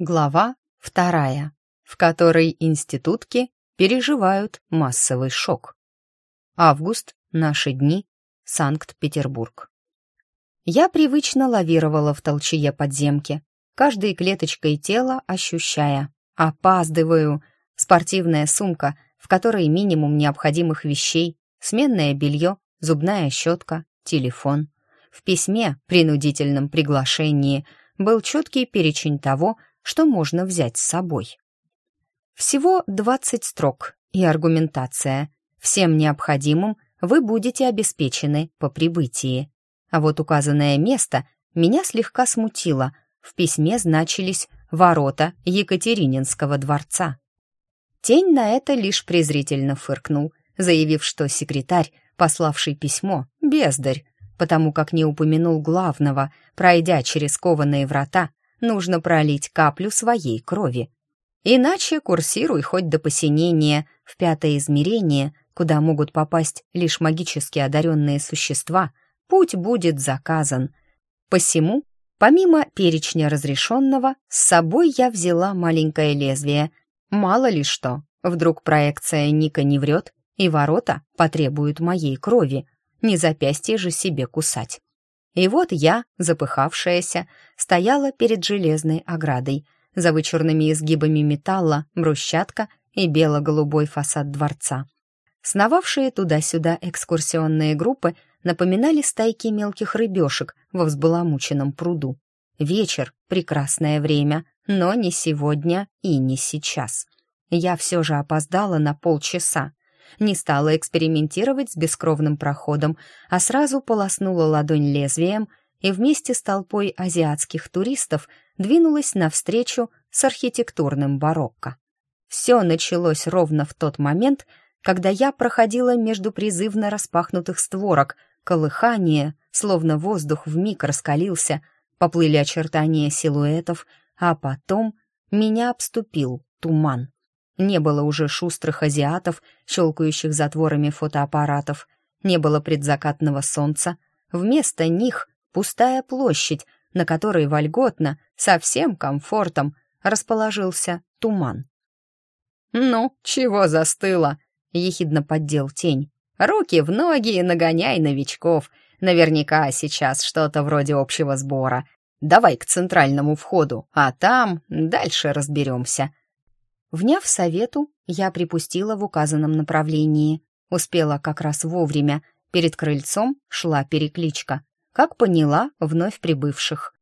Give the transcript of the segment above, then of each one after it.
Глава вторая, в которой институтки переживают массовый шок. Август, наши дни, Санкт-Петербург. Я привычно лавировала в толчье подземки, каждой клеточкой тела ощущая. Опаздываю. Спортивная сумка, в которой минимум необходимых вещей, сменное белье, зубная щетка, телефон. В письме, принудительном приглашении, был четкий перечень того, что можно взять с собой. Всего 20 строк и аргументация. Всем необходимым вы будете обеспечены по прибытии. А вот указанное место меня слегка смутило. В письме значились «Ворота Екатерининского дворца». Тень на это лишь презрительно фыркнул, заявив, что секретарь, пославший письмо, бездарь, потому как не упомянул главного, пройдя через кованые врата нужно пролить каплю своей крови. Иначе курсируй хоть до посинения в пятое измерение, куда могут попасть лишь магически одаренные существа, путь будет заказан. Посему, помимо перечня разрешенного, с собой я взяла маленькое лезвие. Мало ли что, вдруг проекция Ника не врет, и ворота потребуют моей крови, не запястье же себе кусать. И вот я, запыхавшаяся, стояла перед железной оградой. За вычурными изгибами металла, брусчатка и бело-голубой фасад дворца. Сновавшие туда-сюда экскурсионные группы напоминали стайки мелких рыбешек во взбаламученном пруду. Вечер — прекрасное время, но не сегодня и не сейчас. Я все же опоздала на полчаса не стала экспериментировать с бескровным проходом, а сразу полоснула ладонь лезвием и вместе с толпой азиатских туристов двинулась навстречу с архитектурным барокко. Все началось ровно в тот момент, когда я проходила между призывно распахнутых створок, колыхание, словно воздух вмиг раскалился, поплыли очертания силуэтов, а потом меня обступил туман. Не было уже шустрых азиатов, щелкающих затворами фотоаппаратов. Не было предзакатного солнца. Вместо них пустая площадь, на которой вольготно, со всем комфортом, расположился туман. «Ну, чего застыло?» — ехидно поддел тень. «Руки в ноги и нагоняй новичков. Наверняка сейчас что-то вроде общего сбора. Давай к центральному входу, а там дальше разберемся. Вняв совету, я припустила в указанном направлении. Успела как раз вовремя. Перед крыльцом шла перекличка. Как поняла, вновь прибывших.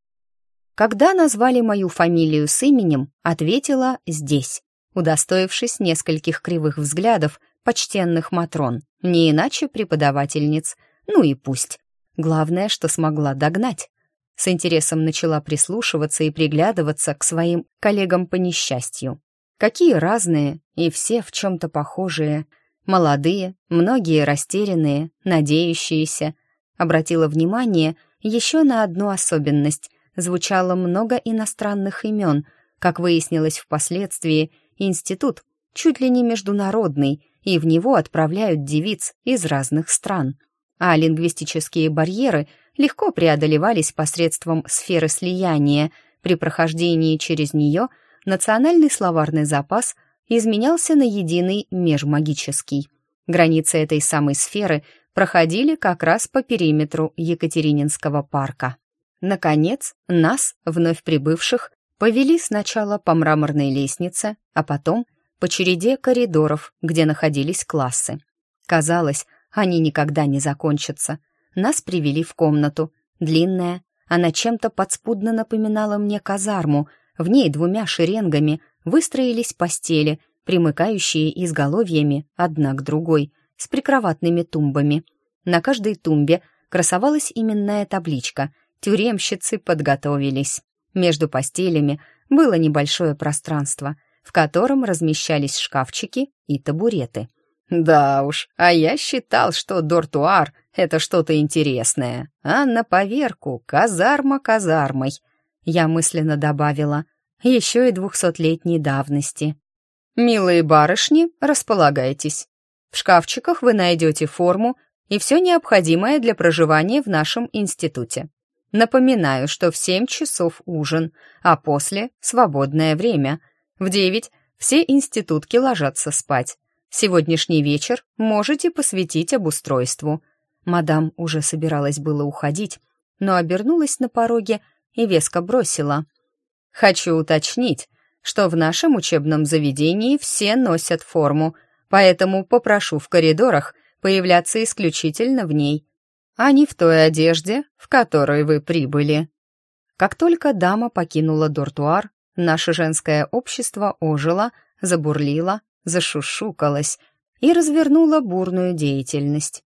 Когда назвали мою фамилию с именем, ответила «здесь», удостоившись нескольких кривых взглядов почтенных матрон, не иначе преподавательниц, ну и пусть. Главное, что смогла догнать. С интересом начала прислушиваться и приглядываться к своим коллегам по несчастью. Какие разные и все в чем-то похожие. Молодые, многие растерянные, надеющиеся. Обратила внимание еще на одну особенность. Звучало много иностранных имен. Как выяснилось впоследствии, институт чуть ли не международный, и в него отправляют девиц из разных стран. А лингвистические барьеры легко преодолевались посредством сферы слияния. При прохождении через нее – национальный словарный запас изменялся на единый межмагический. Границы этой самой сферы проходили как раз по периметру Екатерининского парка. Наконец, нас, вновь прибывших, повели сначала по мраморной лестнице, а потом по череде коридоров, где находились классы. Казалось, они никогда не закончатся. Нас привели в комнату, длинная, она чем-то подспудно напоминала мне казарму, в ней двумя шеренгами выстроились постели, примыкающие изголовьями одна к другой, с прикроватными тумбами. На каждой тумбе красовалась именная табличка «Тюремщицы подготовились». Между постелями было небольшое пространство, в котором размещались шкафчики и табуреты. «Да уж, а я считал, что дортуар — это что-то интересное, а на поверку казарма казармой», я мысленно добавила, еще и двухсотлетней давности. «Милые барышни, располагайтесь. В шкафчиках вы найдете форму и все необходимое для проживания в нашем институте. Напоминаю, что в семь часов ужин, а после — свободное время. В девять все институтки ложатся спать. Сегодняшний вечер можете посвятить обустройству». Мадам уже собиралась было уходить, но обернулась на пороге — и веско бросила. «Хочу уточнить, что в нашем учебном заведении все носят форму, поэтому попрошу в коридорах появляться исключительно в ней, а не в той одежде, в которой вы прибыли». Как только дама покинула дортуар, наше женское общество ожило, забурлило, зашушукалось и развернуло бурную деятельность.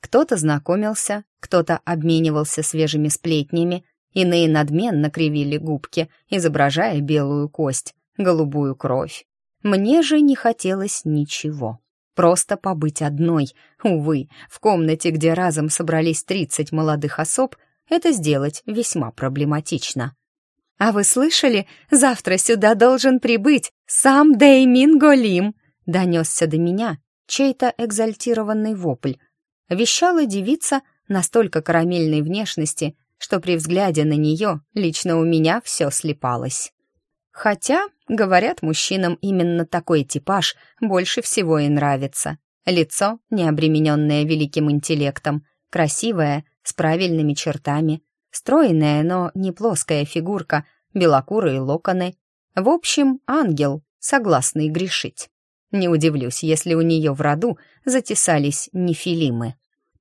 Кто-то знакомился, кто-то обменивался свежими сплетнями, Иные надменно кривили губки, изображая белую кость, голубую кровь. Мне же не хотелось ничего. Просто побыть одной. Увы, в комнате, где разом собрались 30 молодых особ, это сделать весьма проблематично. «А вы слышали? Завтра сюда должен прибыть сам Деймин Голим!» — донесся до меня чей-то экзальтированный вопль. Вещала девица настолько карамельной внешности, что при взгляде на нее лично у меня все слепалось. Хотя, говорят, мужчинам именно такой типаж больше всего и нравится. Лицо, не обремененное великим интеллектом, красивое, с правильными чертами, стройная, но не плоская фигурка, белокурые локоны. В общем, ангел, согласный грешить. Не удивлюсь, если у нее в роду затесались нефилимы.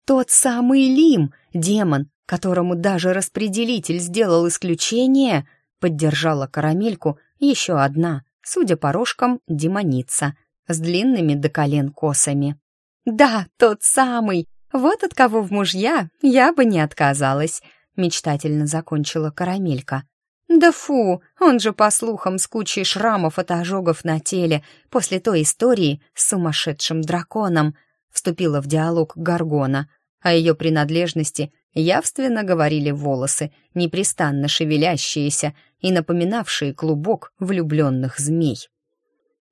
«Тот самый Лим, демон, которому даже распределитель сделал исключение, поддержала карамельку еще одна, судя по рожкам, демоница, с длинными до колен косами. «Да, тот самый! Вот от кого в мужья я бы не отказалась!» мечтательно закончила карамелька. «Да фу, он же, по слухам, с кучей шрамов от ожогов на теле после той истории с сумасшедшим драконом», вступила в диалог Гаргона. «А О ее принадлежности явственно говорили волосы, непрестанно шевелящиеся и напоминавшие клубок влюбленных змей.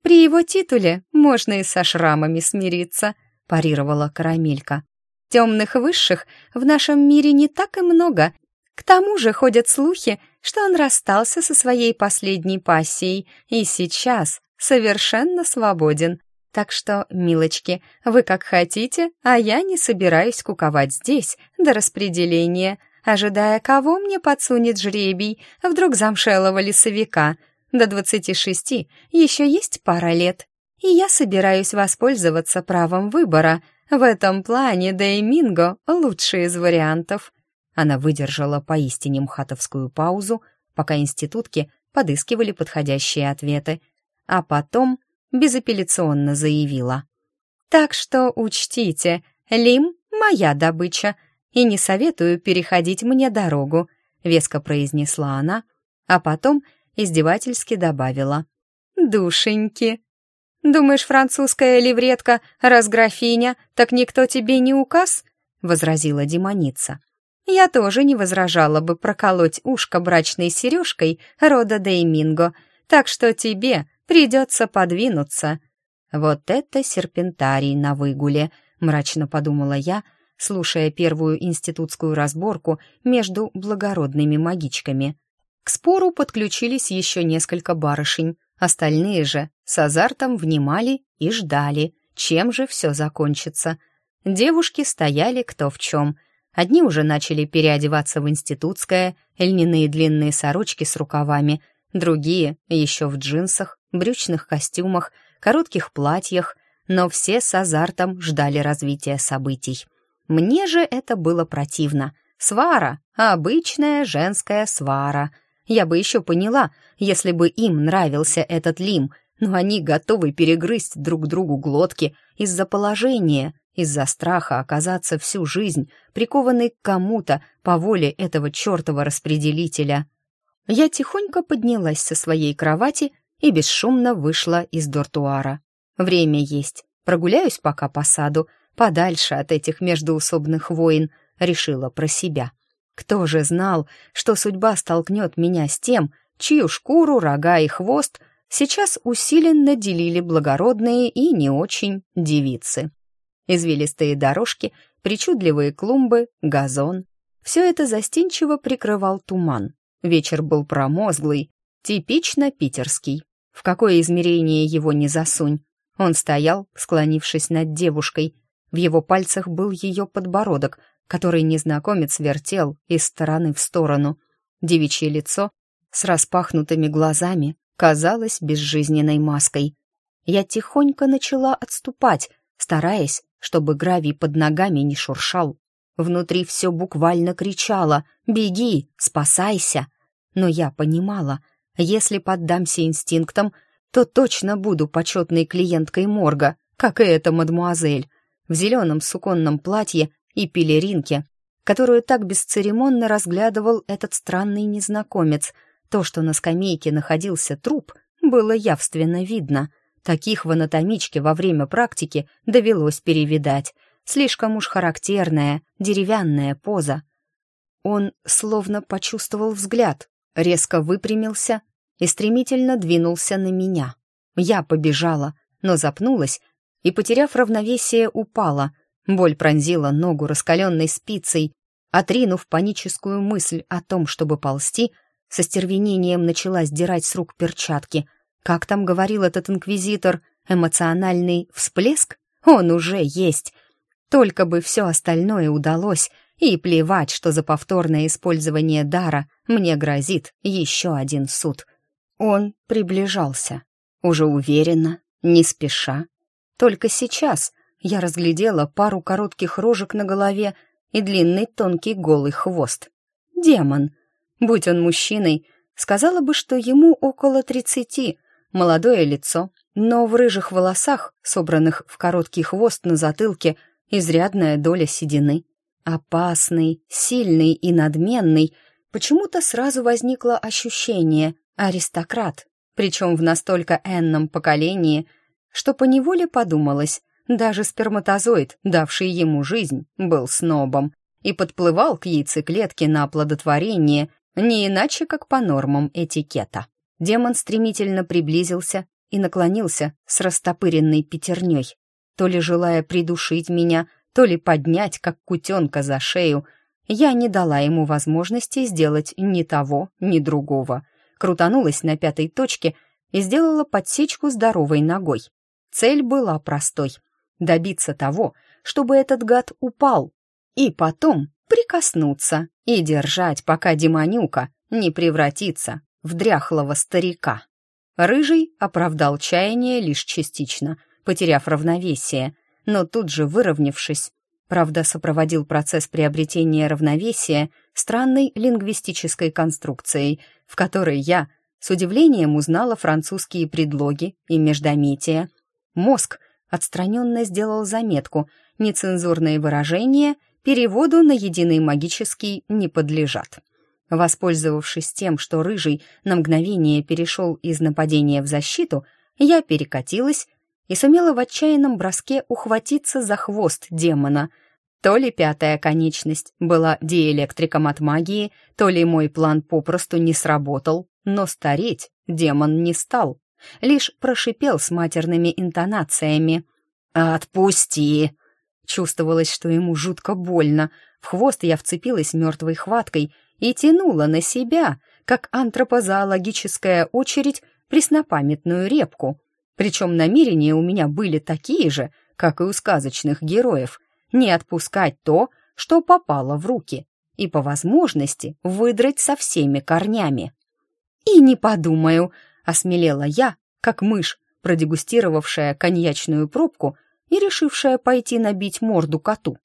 «При его титуле можно и со шрамами смириться», — парировала Карамелька. «Темных высших в нашем мире не так и много. К тому же ходят слухи, что он расстался со своей последней пассией и сейчас совершенно свободен. Так что, милочки, вы как хотите, а я не собираюсь куковать здесь до распределения, ожидая, кого мне подсунет жребий, вдруг замшелого лесовика. До двадцати шести еще есть пара лет, и я собираюсь воспользоваться правом выбора. В этом плане Дейминго — лучший из вариантов». Она выдержала поистине мхатовскую паузу, пока институтки подыскивали подходящие ответы, а потом безапелляционно заявила. «Так что учтите, Лим — моя добыча, и не советую переходить мне дорогу», — веско произнесла она, а потом издевательски добавила. «Душеньки!» «Думаешь, французская левретка, раз графиня, так никто тебе не указ?» — возразила демоница. «Я тоже не возражала бы проколоть ушко брачной сережкой рода Дейминго, так что тебе Придется подвинуться. Вот это серпентарий на выгуле, мрачно подумала я, слушая первую институтскую разборку между благородными магичками. К спору подключились еще несколько барышень. Остальные же с азартом внимали и ждали, чем же все закончится. Девушки стояли кто в чем. Одни уже начали переодеваться в институтское, льняные длинные сорочки с рукавами, другие еще в джинсах, брючных костюмах, коротких платьях, но все с азартом ждали развития событий. Мне же это было противно. Свара, обычная женская свара. Я бы еще поняла, если бы им нравился этот Лим, но они готовы перегрызть друг другу глотки из-за положения, из-за страха оказаться всю жизнь прикованной к кому-то по воле этого чертова распределителя. Я тихонько поднялась со своей кровати и бесшумно вышла из дортуара. Время есть. Прогуляюсь пока по саду, подальше от этих междуусобных войн, решила про себя. Кто же знал, что судьба столкнет меня с тем, чью шкуру, рога и хвост сейчас усиленно делили благородные и не очень девицы. Извилистые дорожки, причудливые клумбы, газон. Все это застенчиво прикрывал туман. Вечер был промозглый, типично питерский. В какое измерение его не засунь. Он стоял, склонившись над девушкой. В его пальцах был ее подбородок, который незнакомец вертел из стороны в сторону. Девичье лицо с распахнутыми глазами казалось безжизненной маской. Я тихонько начала отступать, стараясь, чтобы гравий под ногами не шуршал. Внутри все буквально кричало «Беги! Спасайся!» Но я понимала, если поддамся инстинктам, то точно буду почетной клиенткой морга, как и эта мадмуазель, в зеленом суконном платье и пелеринке, которую так бесцеремонно разглядывал этот странный незнакомец. То, что на скамейке находился труп, было явственно видно. Таких в анатомичке во время практики довелось перевидать. Слишком уж характерная, деревянная поза. Он словно почувствовал взгляд, резко выпрямился и стремительно двинулся на меня. Я побежала, но запнулась и, потеряв равновесие, упала. Боль пронзила ногу раскаленной спицей. Отринув паническую мысль о том, чтобы ползти, со стервенением начала сдирать с рук перчатки. Как там говорил этот инквизитор, эмоциональный всплеск? Он уже есть. Только бы все остальное удалось — и плевать, что за повторное использование дара мне грозит еще один суд. Он приближался. Уже уверенно, не спеша. Только сейчас я разглядела пару коротких рожек на голове и длинный тонкий голый хвост. Демон. Будь он мужчиной, сказала бы, что ему около тридцати, молодое лицо, но в рыжих волосах, собранных в короткий хвост на затылке, изрядная доля седины опасный, сильный и надменный, почему-то сразу возникло ощущение «аристократ», причем в настолько энном поколении, что поневоле подумалось, даже сперматозоид, давший ему жизнь, был снобом и подплывал к яйцеклетке на оплодотворение не иначе, как по нормам этикета. Демон стремительно приблизился и наклонился с растопыренной пятерней, то ли желая придушить меня, то ли поднять, как кутенка за шею. Я не дала ему возможности сделать ни того, ни другого. Крутанулась на пятой точке и сделала подсечку здоровой ногой. Цель была простой — добиться того, чтобы этот гад упал, и потом прикоснуться и держать, пока демонюка не превратится в дряхлого старика. Рыжий оправдал чаяние лишь частично, потеряв равновесие но тут же выровнявшись. Правда, сопроводил процесс приобретения равновесия странной лингвистической конструкцией, в которой я с удивлением узнала французские предлоги и междометия. Мозг отстраненно сделал заметку «Нецензурные выражения переводу на единый магический не подлежат». Воспользовавшись тем, что рыжий на мгновение перешел из нападения в защиту, я перекатилась и сумела в отчаянном броске ухватиться за хвост демона. То ли пятая конечность была диэлектриком от магии, то ли мой план попросту не сработал, но стареть демон не стал, лишь прошипел с матерными интонациями. «Отпусти!» Чувствовалось, что ему жутко больно. В хвост я вцепилась мертвой хваткой и тянула на себя, как антропозоологическая очередь, преснопамятную репку — причем намерения у меня были такие же, как и у сказочных героев, не отпускать то, что попало в руки, и по возможности выдрать со всеми корнями. «И не подумаю», — осмелела я, как мышь, продегустировавшая коньячную пробку и решившая пойти набить морду коту.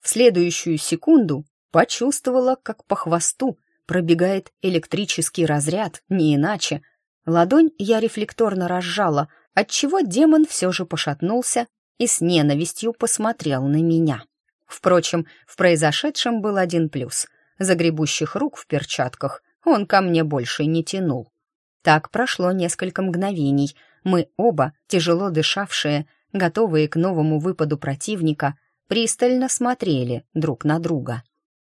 В следующую секунду почувствовала, как по хвосту пробегает электрический разряд, не иначе. Ладонь я рефлекторно разжала — отчего демон все же пошатнулся и с ненавистью посмотрел на меня. Впрочем, в произошедшем был один плюс. Загребущих рук в перчатках он ко мне больше не тянул. Так прошло несколько мгновений. Мы оба, тяжело дышавшие, готовые к новому выпаду противника, пристально смотрели друг на друга.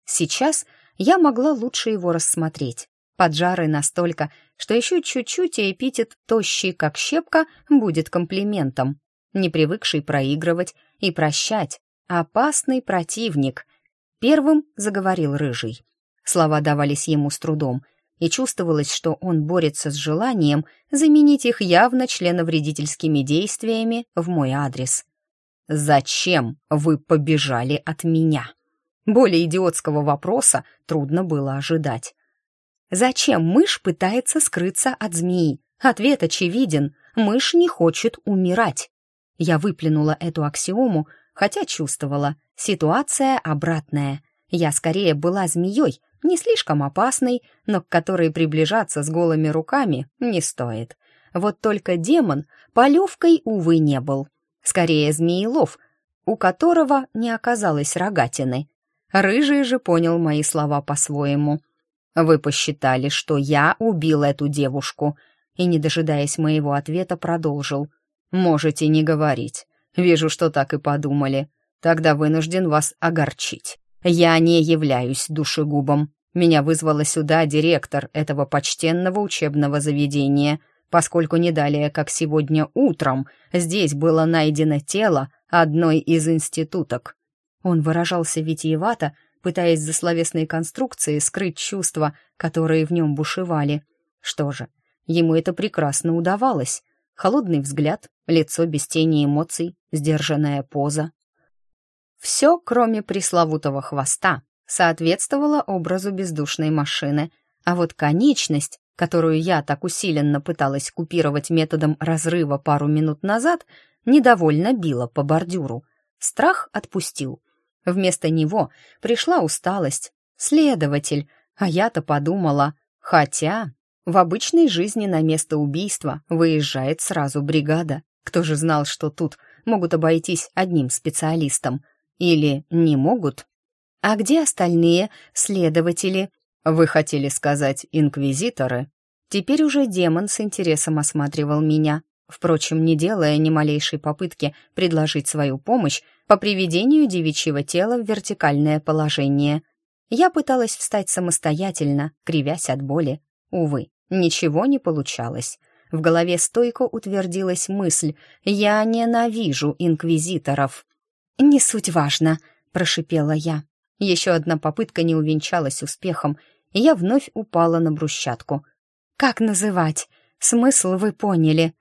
Сейчас я могла лучше его рассмотреть поджарый настолько, что еще чуть-чуть и эпитет «тощий, как щепка» будет комплиментом. Не привыкший проигрывать и прощать. Опасный противник. Первым заговорил Рыжий. Слова давались ему с трудом, и чувствовалось, что он борется с желанием заменить их явно членовредительскими действиями в мой адрес. «Зачем вы побежали от меня?» Более идиотского вопроса трудно было ожидать. Зачем мышь пытается скрыться от змеи? Ответ очевиден. Мышь не хочет умирать. Я выплюнула эту аксиому, хотя чувствовала. Ситуация обратная. Я скорее была змеей, не слишком опасной, но к которой приближаться с голыми руками не стоит. Вот только демон полевкой, увы, не был. Скорее, змеелов, у которого не оказалось рогатины. Рыжий же понял мои слова по-своему — вы посчитали, что я убил эту девушку, и, не дожидаясь моего ответа, продолжил. Можете не говорить. Вижу, что так и подумали. Тогда вынужден вас огорчить. Я не являюсь душегубом. Меня вызвала сюда директор этого почтенного учебного заведения, поскольку не далее, как сегодня утром, здесь было найдено тело одной из институток. Он выражался витиевато, пытаясь за словесные конструкции скрыть чувства, которые в нем бушевали. Что же, ему это прекрасно удавалось. Холодный взгляд, лицо без тени эмоций, сдержанная поза. Все, кроме пресловутого хвоста, соответствовало образу бездушной машины, а вот конечность, которую я так усиленно пыталась купировать методом разрыва пару минут назад, недовольно била по бордюру. Страх отпустил — Вместо него пришла усталость. Следователь. А я-то подумала. Хотя в обычной жизни на место убийства выезжает сразу бригада. Кто же знал, что тут могут обойтись одним специалистом? Или не могут? А где остальные следователи? Вы хотели сказать инквизиторы? Теперь уже демон с интересом осматривал меня впрочем, не делая ни малейшей попытки предложить свою помощь по приведению девичьего тела в вертикальное положение. Я пыталась встать самостоятельно, кривясь от боли. Увы, ничего не получалось. В голове стойко утвердилась мысль «Я ненавижу инквизиторов». «Не суть важно», — прошипела я. Еще одна попытка не увенчалась успехом, и я вновь упала на брусчатку. «Как называть? Смысл вы поняли.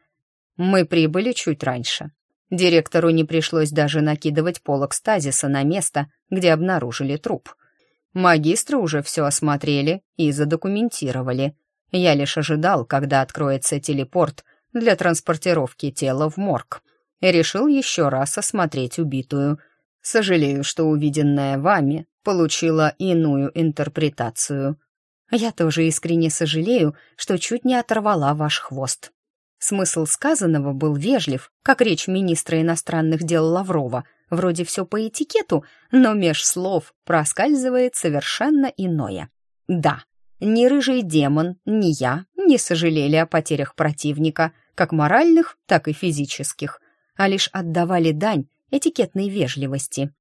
Мы прибыли чуть раньше. Директору не пришлось даже накидывать полок стазиса на место, где обнаружили труп. Магистры уже все осмотрели и задокументировали. Я лишь ожидал, когда откроется телепорт для транспортировки тела в морг. И решил еще раз осмотреть убитую. Сожалею, что увиденное вами получило иную интерпретацию. Я тоже искренне сожалею, что чуть не оторвала ваш хвост. Смысл сказанного был вежлив, как речь министра иностранных дел Лаврова. Вроде все по этикету, но меж слов проскальзывает совершенно иное. Да, ни рыжий демон, ни я не сожалели о потерях противника, как моральных, так и физических, а лишь отдавали дань этикетной вежливости.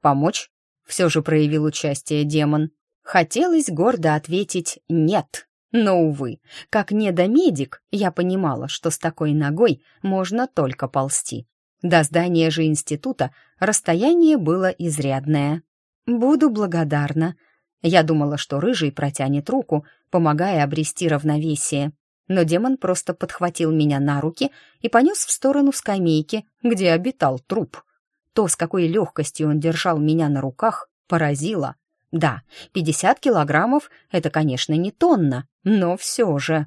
«Помочь?» — все же проявил участие демон. Хотелось гордо ответить «нет», но, увы, как недомедик, я понимала, что с такой ногой можно только ползти. До здания же института расстояние было изрядное. «Буду благодарна». Я думала, что рыжий протянет руку, помогая обрести равновесие. Но демон просто подхватил меня на руки и понес в сторону скамейки, где обитал труп. То, с какой легкостью он держал меня на руках, поразило — да, 50 килограммов — это, конечно, не тонна, но все же.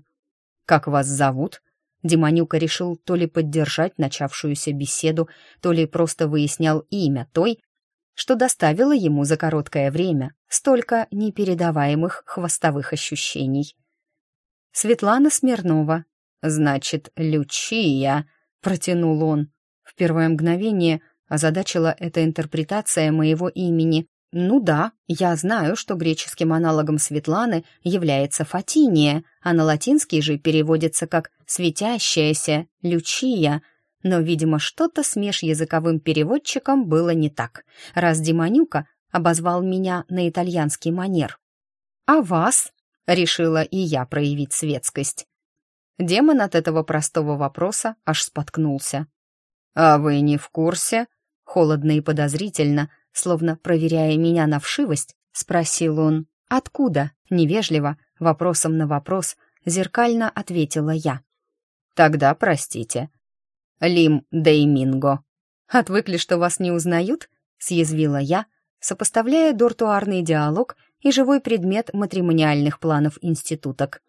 «Как вас зовут?» Демонюка решил то ли поддержать начавшуюся беседу, то ли просто выяснял имя той, что доставило ему за короткое время столько непередаваемых хвостовых ощущений. «Светлана Смирнова». «Значит, Лючия», — протянул он. В первое мгновение озадачила эта интерпретация моего имени, ну да, я знаю, что греческим аналогом Светланы является Фатиния, а на латинский же переводится как «светящаяся», «лючия», но, видимо, что-то с межязыковым переводчиком было не так, раз Демонюка обозвал меня на итальянский манер. «А вас?» — решила и я проявить светскость. Демон от этого простого вопроса аж споткнулся. «А вы не в курсе?» — холодно и подозрительно — словно проверяя меня на вшивость, спросил он. «Откуда?» — невежливо, вопросом на вопрос, зеркально ответила я. «Тогда простите. Лим Дейминго. Отвыкли, что вас не узнают?» — съязвила я, сопоставляя дортуарный диалог и живой предмет матримониальных планов институток.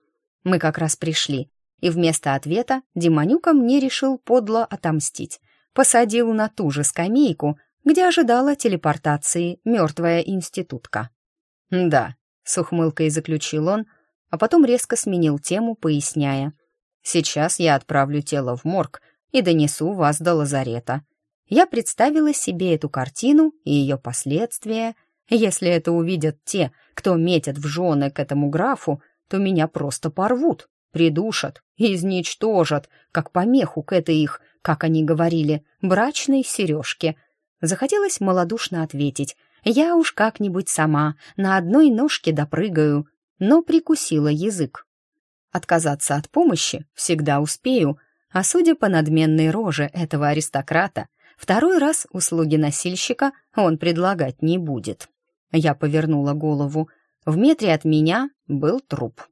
Мы как раз пришли, и вместо ответа Демонюка мне решил подло отомстить. Посадил на ту же скамейку, где ожидала телепортации мертвая институтка. «Да», — с ухмылкой заключил он, а потом резко сменил тему, поясняя. «Сейчас я отправлю тело в морг и донесу вас до лазарета». Я представила себе эту картину и ее последствия. Если это увидят те, кто метят в жены к этому графу, то меня просто порвут, придушат и изничтожат, как помеху к этой их, как они говорили, брачной сережке — Захотелось малодушно ответить. «Я уж как-нибудь сама, на одной ножке допрыгаю», но прикусила язык. Отказаться от помощи всегда успею, а судя по надменной роже этого аристократа, второй раз услуги носильщика он предлагать не будет. Я повернула голову. В метре от меня был труп.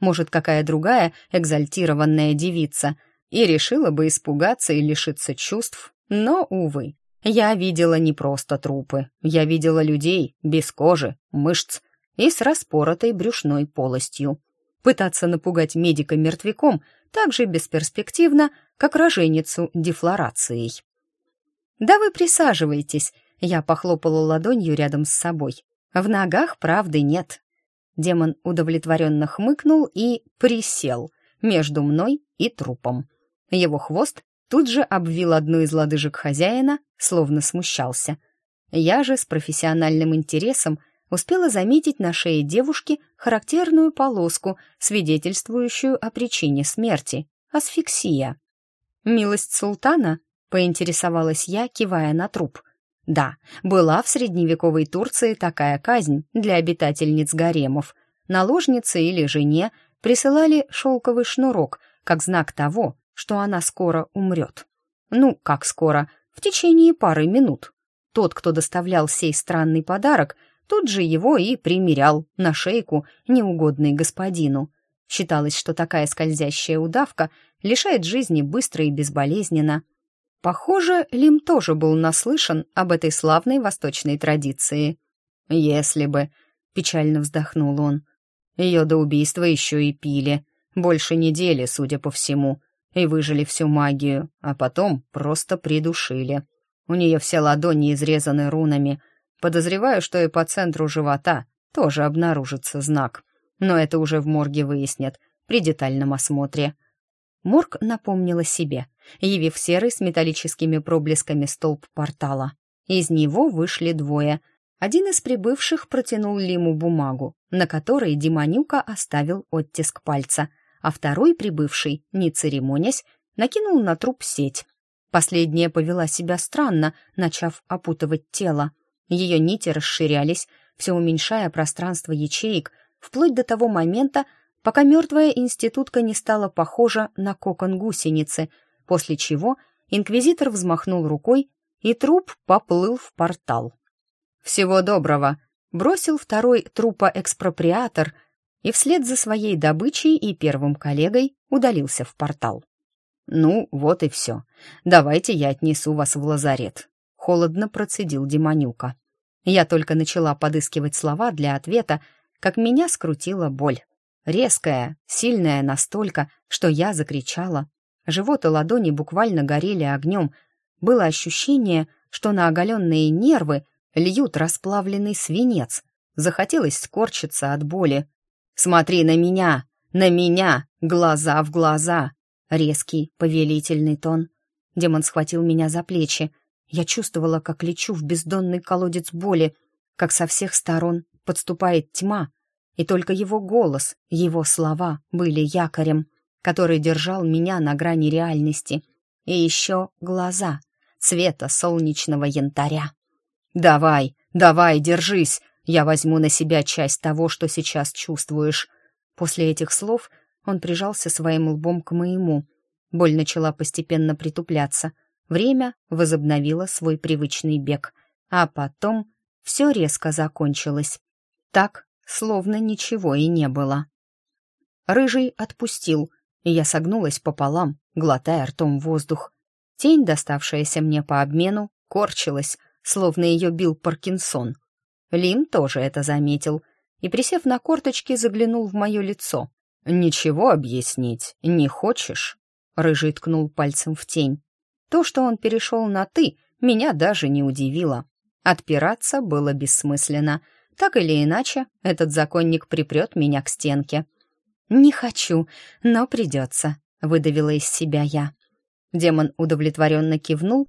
Может, какая другая экзальтированная девица и решила бы испугаться и лишиться чувств, но, увы, я видела не просто трупы. Я видела людей без кожи, мышц и с распоротой брюшной полостью. Пытаться напугать медика мертвяком так же бесперспективно, как роженицу дефлорацией. «Да вы присаживайтесь», — я похлопала ладонью рядом с собой. «В ногах правды нет». Демон удовлетворенно хмыкнул и присел между мной и трупом. Его хвост тут же обвил одну из лодыжек хозяина, словно смущался. Я же с профессиональным интересом успела заметить на шее девушки характерную полоску, свидетельствующую о причине смерти — асфиксия. «Милость султана?» — поинтересовалась я, кивая на труп. «Да, была в средневековой Турции такая казнь для обитательниц гаремов. Наложнице или жене присылали шелковый шнурок, как знак того, что она скоро умрет. Ну, как скоро? В течение пары минут. Тот, кто доставлял сей странный подарок, тут же его и примерял на шейку неугодный господину. Считалось, что такая скользящая удавка лишает жизни быстро и безболезненно. Похоже, Лим тоже был наслышан об этой славной восточной традиции. «Если бы», — печально вздохнул он, — «ее до убийства еще и пили. Больше недели, судя по всему и выжили всю магию, а потом просто придушили. У нее все ладони изрезаны рунами. Подозреваю, что и по центру живота тоже обнаружится знак. Но это уже в морге выяснят при детальном осмотре. Морг напомнила себе, явив серый с металлическими проблесками столб портала. Из него вышли двое. Один из прибывших протянул Лиму бумагу, на которой Демонюка оставил оттиск пальца — а второй прибывший, не церемонясь, накинул на труп сеть. Последняя повела себя странно, начав опутывать тело. Ее нити расширялись, все уменьшая пространство ячеек, вплоть до того момента, пока мертвая институтка не стала похожа на кокон гусеницы, после чего инквизитор взмахнул рукой, и труп поплыл в портал. «Всего доброго!» — бросил второй трупа-экспроприатор, и вслед за своей добычей и первым коллегой удалился в портал. «Ну, вот и все. Давайте я отнесу вас в лазарет», — холодно процедил Демонюка. Я только начала подыскивать слова для ответа, как меня скрутила боль. Резкая, сильная настолько, что я закричала. Живот и ладони буквально горели огнем. Было ощущение, что на оголенные нервы льют расплавленный свинец. Захотелось скорчиться от боли, «Смотри на меня! На меня! Глаза в глаза!» Резкий, повелительный тон. Демон схватил меня за плечи. Я чувствовала, как лечу в бездонный колодец боли, как со всех сторон подступает тьма, и только его голос, его слова были якорем, который держал меня на грани реальности. И еще глаза цвета солнечного янтаря. «Давай, давай, держись!» Я возьму на себя часть того, что сейчас чувствуешь». После этих слов он прижался своим лбом к моему. Боль начала постепенно притупляться. Время возобновило свой привычный бег. А потом все резко закончилось. Так, словно ничего и не было. Рыжий отпустил, и я согнулась пополам, глотая ртом воздух. Тень, доставшаяся мне по обмену, корчилась, словно ее бил Паркинсон — Лим тоже это заметил и, присев на корточки, заглянул в мое лицо. «Ничего объяснить не хочешь?» Рыжий ткнул пальцем в тень. То, что он перешел на «ты», меня даже не удивило. Отпираться было бессмысленно. Так или иначе, этот законник припрет меня к стенке. «Не хочу, но придется», — выдавила из себя я. Демон удовлетворенно кивнул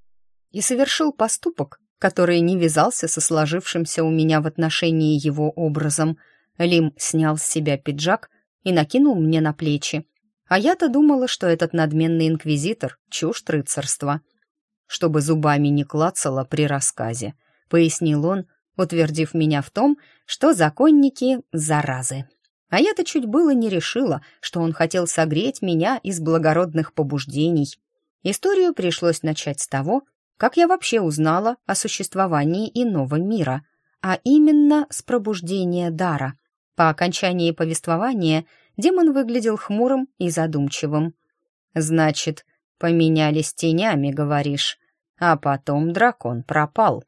и совершил поступок, который не вязался со сложившимся у меня в отношении его образом. Лим снял с себя пиджак и накинул мне на плечи. А я-то думала, что этот надменный инквизитор — чушь рыцарства. «Чтобы зубами не клацало при рассказе», — пояснил он, утвердив меня в том, что законники — заразы. А я-то чуть было не решила, что он хотел согреть меня из благородных побуждений. Историю пришлось начать с того, как я вообще узнала о существовании иного мира? А именно с пробуждения дара. По окончании повествования демон выглядел хмурым и задумчивым. «Значит, поменялись тенями, говоришь, а потом дракон пропал».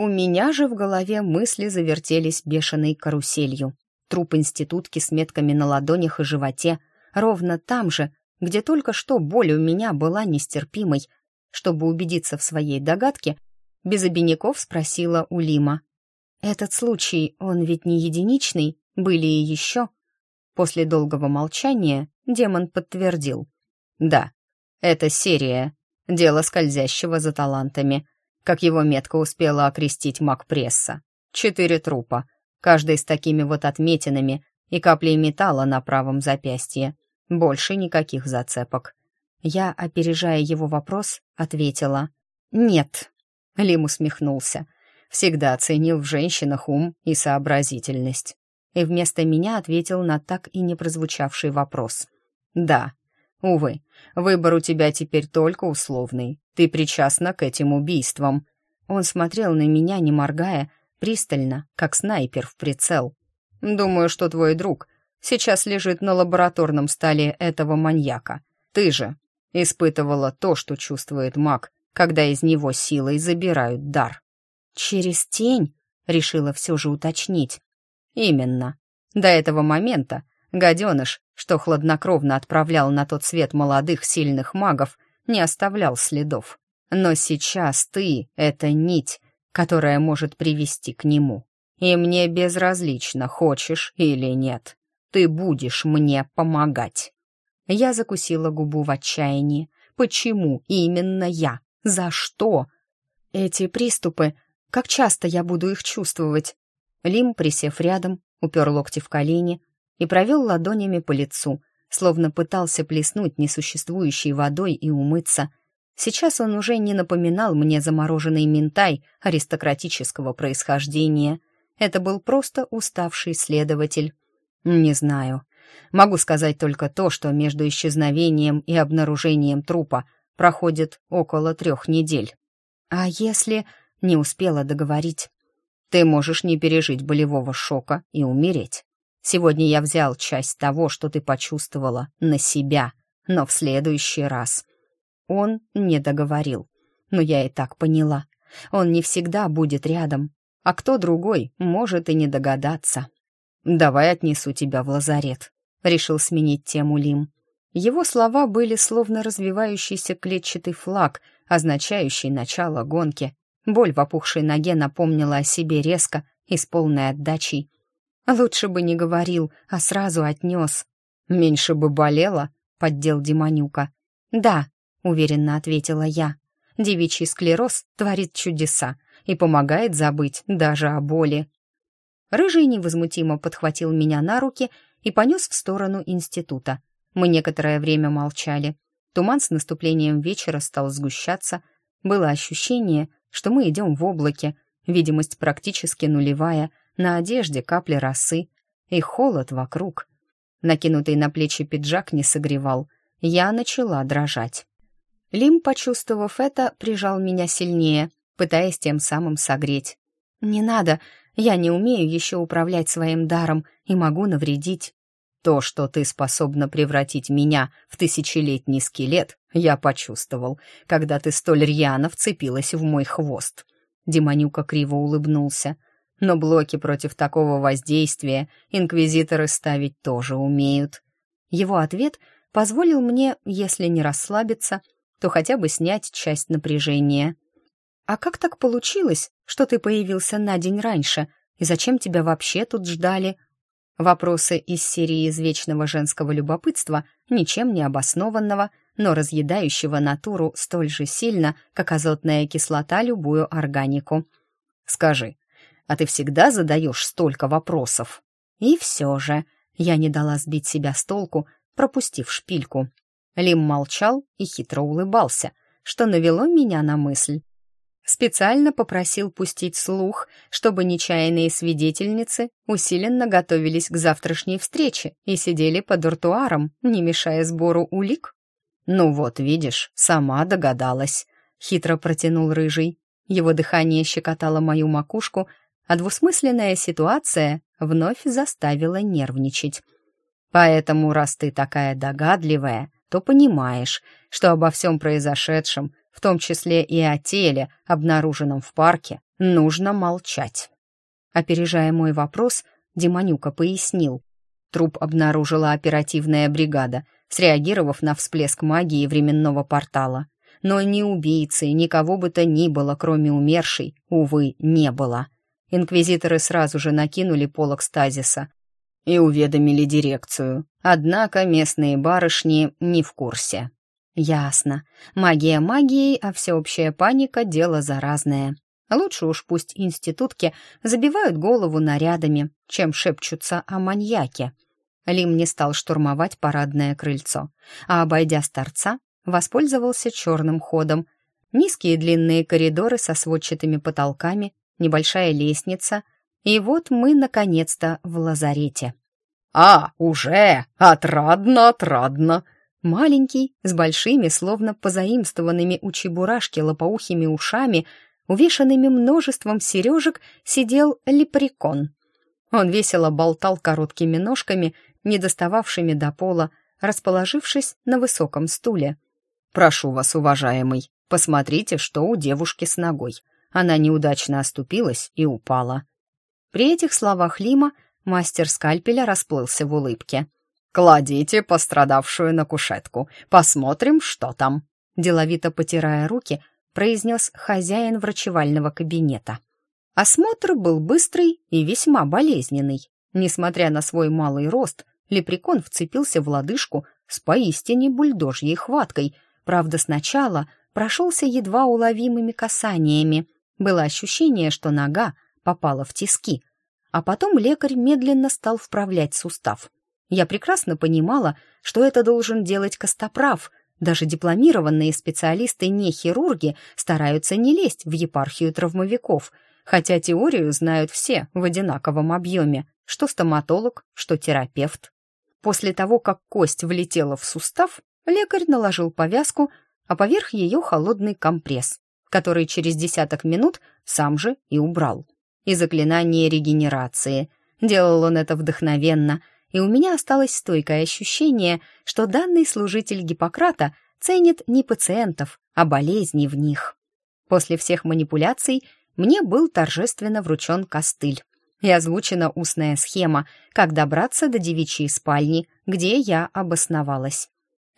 У меня же в голове мысли завертелись бешеной каруселью. Труп институтки с метками на ладонях и животе, ровно там же, где только что боль у меня была нестерпимой, чтобы убедиться в своей догадке, без обиняков спросила у Лима. «Этот случай, он ведь не единичный, были и еще?» После долгого молчания демон подтвердил. «Да, это серия. Дело скользящего за талантами. Как его метко успела окрестить маг пресса. Четыре трупа, каждый с такими вот отметинами и каплей металла на правом запястье. Больше никаких зацепок. Я, опережая его вопрос, ответила. «Нет». Лим усмехнулся. Всегда ценил в женщинах ум и сообразительность. И вместо меня ответил на так и не прозвучавший вопрос. «Да. Увы, выбор у тебя теперь только условный. Ты причастна к этим убийствам». Он смотрел на меня, не моргая, пристально, как снайпер в прицел. «Думаю, что твой друг сейчас лежит на лабораторном столе этого маньяка. Ты же Испытывала то, что чувствует маг, когда из него силой забирают дар. «Через тень?» — решила все же уточнить. «Именно. До этого момента гаденыш, что хладнокровно отправлял на тот свет молодых сильных магов, не оставлял следов. Но сейчас ты — это нить, которая может привести к нему. И мне безразлично, хочешь или нет. Ты будешь мне помогать. Я закусила губу в отчаянии. Почему именно я? За что? Эти приступы, как часто я буду их чувствовать? Лим, присев рядом, упер локти в колени и провел ладонями по лицу, словно пытался плеснуть несуществующей водой и умыться. Сейчас он уже не напоминал мне замороженный ментай аристократического происхождения. Это был просто уставший следователь. Не знаю, Могу сказать только то, что между исчезновением и обнаружением трупа проходит около трех недель. А если не успела договорить? Ты можешь не пережить болевого шока и умереть. Сегодня я взял часть того, что ты почувствовала, на себя, но в следующий раз. Он не договорил, но я и так поняла. Он не всегда будет рядом, а кто другой может и не догадаться. Давай отнесу тебя в лазарет. — решил сменить тему Лим. Его слова были словно развивающийся клетчатый флаг, означающий начало гонки. Боль в опухшей ноге напомнила о себе резко и с полной отдачей. «Лучше бы не говорил, а сразу отнес». «Меньше бы болела», — поддел Демонюка. «Да», — уверенно ответила я. «Девичий склероз творит чудеса и помогает забыть даже о боли». Рыжий невозмутимо подхватил меня на руки и понес в сторону института. Мы некоторое время молчали. Туман с наступлением вечера стал сгущаться. Было ощущение, что мы идем в облаке, видимость практически нулевая, на одежде капли росы и холод вокруг. Накинутый на плечи пиджак не согревал. Я начала дрожать. Лим, почувствовав это, прижал меня сильнее, пытаясь тем самым согреть. «Не надо, я не умею еще управлять своим даром и могу навредить». То, что ты способна превратить меня в тысячелетний скелет, я почувствовал, когда ты столь рьяно вцепилась в мой хвост. Демонюка криво улыбнулся. Но блоки против такого воздействия инквизиторы ставить тоже умеют. Его ответ позволил мне, если не расслабиться, то хотя бы снять часть напряжения. «А как так получилось, что ты появился на день раньше? И зачем тебя вообще тут ждали?» Вопросы из серии извечного женского любопытства, ничем не обоснованного, но разъедающего натуру столь же сильно, как азотная кислота любую органику. «Скажи, а ты всегда задаешь столько вопросов?» И все же я не дала сбить себя с толку, пропустив шпильку. Лим молчал и хитро улыбался, что навело меня на мысль специально попросил пустить слух, чтобы нечаянные свидетельницы усиленно готовились к завтрашней встрече и сидели под уртуаром, не мешая сбору улик. «Ну вот, видишь, сама догадалась», — хитро протянул Рыжий. Его дыхание щекотало мою макушку, а двусмысленная ситуация вновь заставила нервничать. «Поэтому, раз ты такая догадливая, то понимаешь, что обо всем произошедшем в том числе и о теле, обнаруженном в парке, нужно молчать. Опережая мой вопрос, Демонюка пояснил. Труп обнаружила оперативная бригада, среагировав на всплеск магии временного портала. Но ни убийцы, никого бы то ни было, кроме умершей, увы, не было. Инквизиторы сразу же накинули полок стазиса и уведомили дирекцию. Однако местные барышни не в курсе. Ясно. Магия магией, а всеобщая паника — дело заразное. Лучше уж пусть институтки забивают голову нарядами, чем шепчутся о маньяке. Лим не стал штурмовать парадное крыльцо, а, обойдя с торца, воспользовался черным ходом. Низкие длинные коридоры со сводчатыми потолками, небольшая лестница. И вот мы, наконец-то, в лазарете. «А, уже! Отрадно, отрадно!» Маленький, с большими, словно позаимствованными у чебурашки лопоухими ушами, увешанными множеством сережек, сидел лепрекон. Он весело болтал короткими ножками, не достававшими до пола, расположившись на высоком стуле. «Прошу вас, уважаемый, посмотрите, что у девушки с ногой. Она неудачно оступилась и упала». При этих словах Лима мастер скальпеля расплылся в улыбке. «Кладите пострадавшую на кушетку. Посмотрим, что там». Деловито потирая руки, произнес хозяин врачевального кабинета. Осмотр был быстрый и весьма болезненный. Несмотря на свой малый рост, лепрекон вцепился в лодыжку с поистине бульдожьей хваткой. Правда, сначала прошелся едва уловимыми касаниями. Было ощущение, что нога попала в тиски. А потом лекарь медленно стал вправлять сустав. Я прекрасно понимала, что это должен делать Костоправ. Даже дипломированные специалисты-не-хирурги стараются не лезть в епархию травмовиков, хотя теорию знают все в одинаковом объеме, что стоматолог, что терапевт. После того, как кость влетела в сустав, лекарь наложил повязку, а поверх ее холодный компресс, который через десяток минут сам же и убрал. И заклинание регенерации. Делал он это вдохновенно — и у меня осталось стойкое ощущение, что данный служитель Гиппократа ценит не пациентов, а болезни в них. После всех манипуляций мне был торжественно вручен костыль и озвучена устная схема, как добраться до девичьей спальни, где я обосновалась.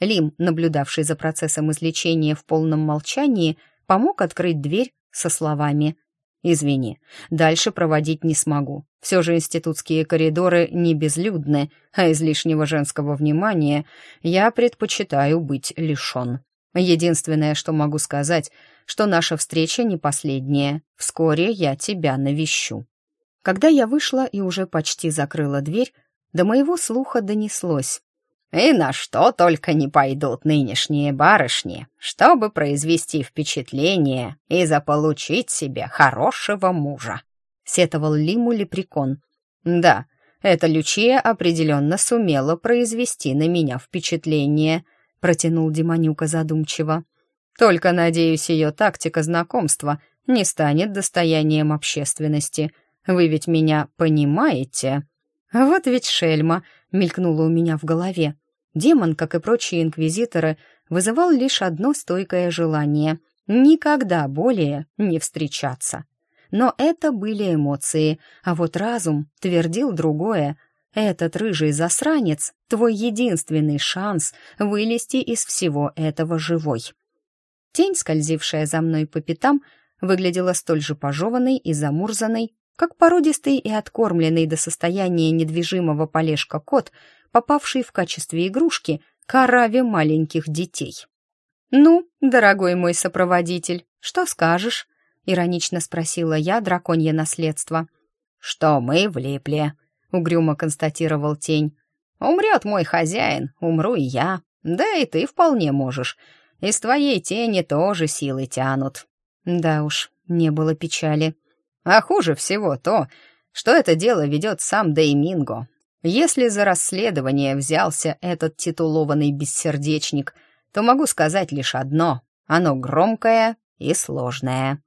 Лим, наблюдавший за процессом излечения в полном молчании, помог открыть дверь со словами Извини, дальше проводить не смогу. Все же институтские коридоры не безлюдны, а излишнего женского внимания я предпочитаю быть лишен. Единственное, что могу сказать, что наша встреча не последняя. Вскоре я тебя навещу. Когда я вышла и уже почти закрыла дверь, до моего слуха донеслось. И на что только не пойдут нынешние барышни, чтобы произвести впечатление и заполучить себе хорошего мужа», — сетовал Лиму лепрекон. «Да, эта Лючия определенно сумела произвести на меня впечатление», — протянул Демонюка задумчиво. «Только, надеюсь, ее тактика знакомства не станет достоянием общественности. Вы ведь меня понимаете?» А «Вот ведь шельма!» — мелькнуло у меня в голове. Демон, как и прочие инквизиторы, вызывал лишь одно стойкое желание — никогда более не встречаться. Но это были эмоции, а вот разум твердил другое. «Этот рыжий засранец — твой единственный шанс вылезти из всего этого живой». Тень, скользившая за мной по пятам, выглядела столь же пожеванной и замурзанной, как породистый и откормленный до состояния недвижимого полежка кот, попавший в качестве игрушки к ораве маленьких детей. «Ну, дорогой мой сопроводитель, что скажешь?» — иронично спросила я драконье наследство. «Что мы влипли?» — угрюмо констатировал тень. «Умрет мой хозяин, умру и я. Да и ты вполне можешь. Из твоей тени тоже силы тянут». Да уж, не было печали. А хуже всего то, что это дело ведет сам Дейминго. Если за расследование взялся этот титулованный бессердечник, то могу сказать лишь одно — оно громкое и сложное.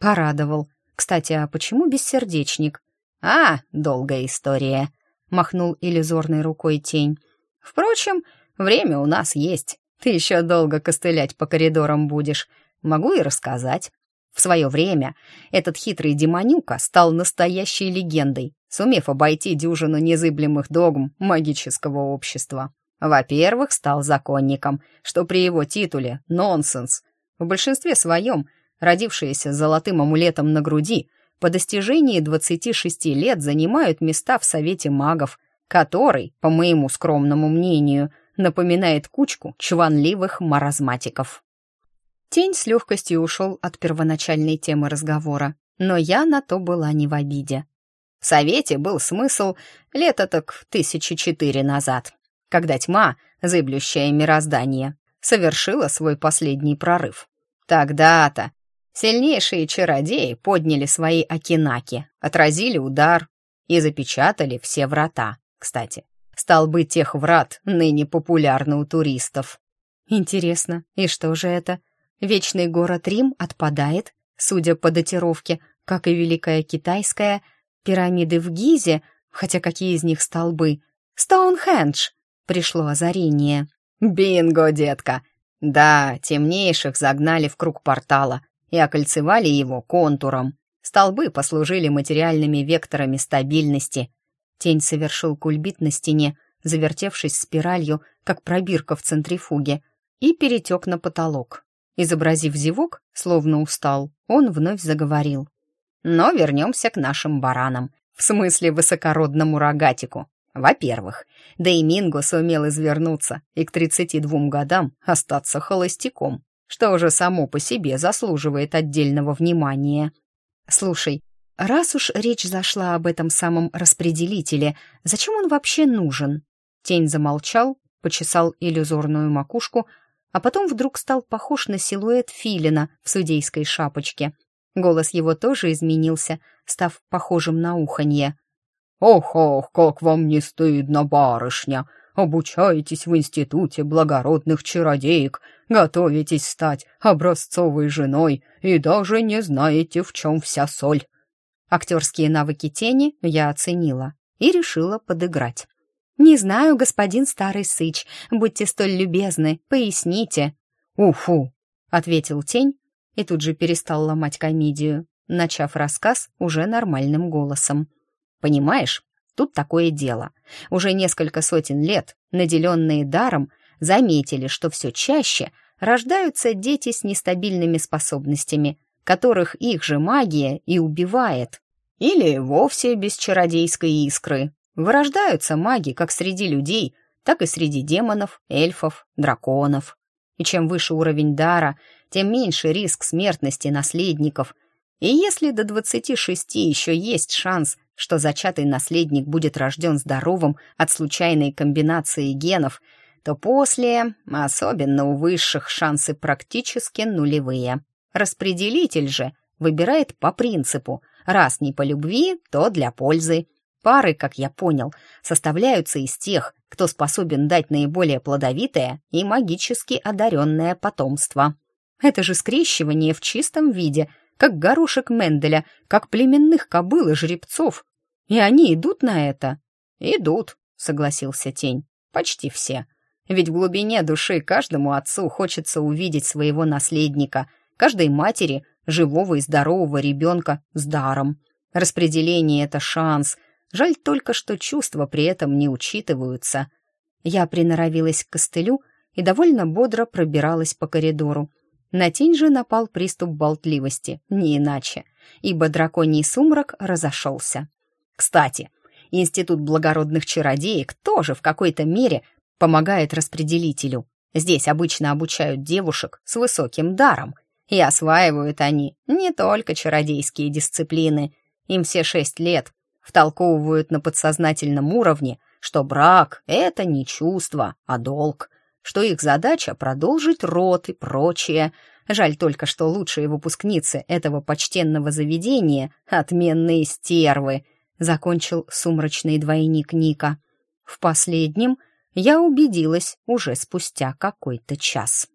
Порадовал. Кстати, а почему бессердечник? А, долгая история, — махнул иллюзорной рукой тень. Впрочем, время у нас есть. Ты еще долго костылять по коридорам будешь. Могу и рассказать. В свое время этот хитрый демонюка стал настоящей легендой, сумев обойти дюжину незыблемых догм магического общества. Во-первых, стал законником, что при его титуле — нонсенс. В большинстве своем, родившиеся золотым амулетом на груди, по достижении 26 лет занимают места в Совете магов, который, по моему скромному мнению, напоминает кучку чванливых маразматиков. Тень с легкостью ушел от первоначальной темы разговора, но я на то была не в обиде. В совете был смысл лето так тысячи четыре назад, когда тьма, зыблющая мироздание, совершила свой последний прорыв. Тогда-то сильнейшие чародеи подняли свои окинаки, отразили удар и запечатали все врата. Кстати, стал бы тех врат ныне популярны у туристов. Интересно, и что же это? Вечный город Рим отпадает, судя по датировке, как и Великая Китайская, пирамиды в Гизе, хотя какие из них столбы, Стоунхендж, пришло озарение. «Бинго, детка!» «Да, темнейших загнали в круг портала и окольцевали его контуром. Столбы послужили материальными векторами стабильности». Тень совершил кульбит на стене, завертевшись спиралью, как пробирка в центрифуге, и перетек на потолок. Изобразив зевок, словно устал, он вновь заговорил. «Но вернемся к нашим баранам. В смысле высокородному рогатику. Во-первых, да и Минго сумел извернуться и к 32 годам остаться холостяком, что уже само по себе заслуживает отдельного внимания. Слушай, раз уж речь зашла об этом самом распределителе, зачем он вообще нужен? Тень замолчал, почесал иллюзорную макушку, а потом вдруг стал похож на силуэт филина в судейской шапочке. Голос его тоже изменился, став похожим на уханье. «Ох, ох, как вам не стыдно, барышня! Обучаетесь в институте благородных чародеек, готовитесь стать образцовой женой и даже не знаете, в чем вся соль!» Актерские навыки тени я оценила и решила подыграть. «Не знаю, господин старый сыч, будьте столь любезны, поясните». «Уфу!» — ответил тень и тут же перестал ломать комедию, начав рассказ уже нормальным голосом. «Понимаешь, тут такое дело. Уже несколько сотен лет, наделенные даром, заметили, что все чаще рождаются дети с нестабильными способностями, которых их же магия и убивает. Или вовсе без чародейской искры, Вырождаются маги как среди людей, так и среди демонов, эльфов, драконов. И чем выше уровень дара, тем меньше риск смертности наследников. И если до 26 еще есть шанс, что зачатый наследник будет рожден здоровым от случайной комбинации генов, то после, особенно у высших, шансы практически нулевые. Распределитель же выбирает по принципу «раз не по любви, то для пользы». Пары, как я понял, составляются из тех, кто способен дать наиболее плодовитое и магически одаренное потомство. Это же скрещивание в чистом виде, как горошек Менделя, как племенных кобыл и жеребцов. И они идут на это? Идут, согласился Тень. Почти все. Ведь в глубине души каждому отцу хочется увидеть своего наследника, каждой матери — живого и здорового ребенка с даром. Распределение — это шанс, Жаль только, что чувства при этом не учитываются. Я приноровилась к костылю и довольно бодро пробиралась по коридору. На тень же напал приступ болтливости, не иначе, ибо драконий сумрак разошелся. Кстати, Институт благородных чародеек тоже в какой-то мере помогает распределителю. Здесь обычно обучают девушек с высоким даром, и осваивают они не только чародейские дисциплины. Им все шесть лет, втолковывают на подсознательном уровне, что брак — это не чувство, а долг, что их задача — продолжить род и прочее. Жаль только, что лучшие выпускницы этого почтенного заведения — отменные стервы, закончил сумрачный двойник Ника. В последнем я убедилась уже спустя какой-то час.